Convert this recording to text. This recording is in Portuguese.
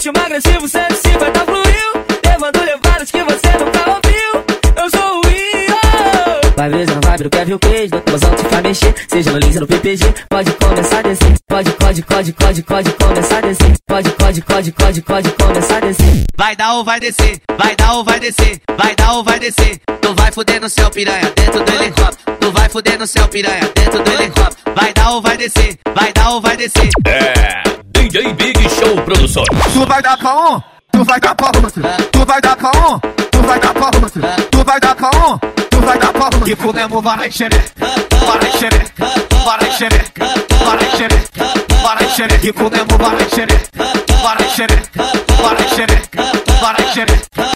ritmo agressivo 150 fluiu. Levando levadas que você nunca ouviu. Eu sou o Rio. Vai ver na vibe do Kevin Cage, no tumazão te faz mexer. Seja no Lins ou no PPG, pode começar a descer. Pode, pode, pode, pode, pode começar a descer. Pode, pode, pode, pode, pode começar a descer. Vai dar ou vai descer, vai dar ou vai descer, vai dar ou vai descer. Tu vai fuder no céu piranha dentro do helicóptero. Tu vai fuder no céu piranha dentro do helicóptero. Vai dar ou vai descer, vai dar ou vai descer. É, DJ Big Show Produções. Tu vai dar pra um, tu vai dar pra outro. Tu vai dar pra um, tu vai dar pra outro. Tu vai dar pra um, tu vai dar pra outro. Que fudemos vai xereca, vai xereca, vai xereca, vai xereca, vai xereca. Que fudemos vai xereca, vai xereca,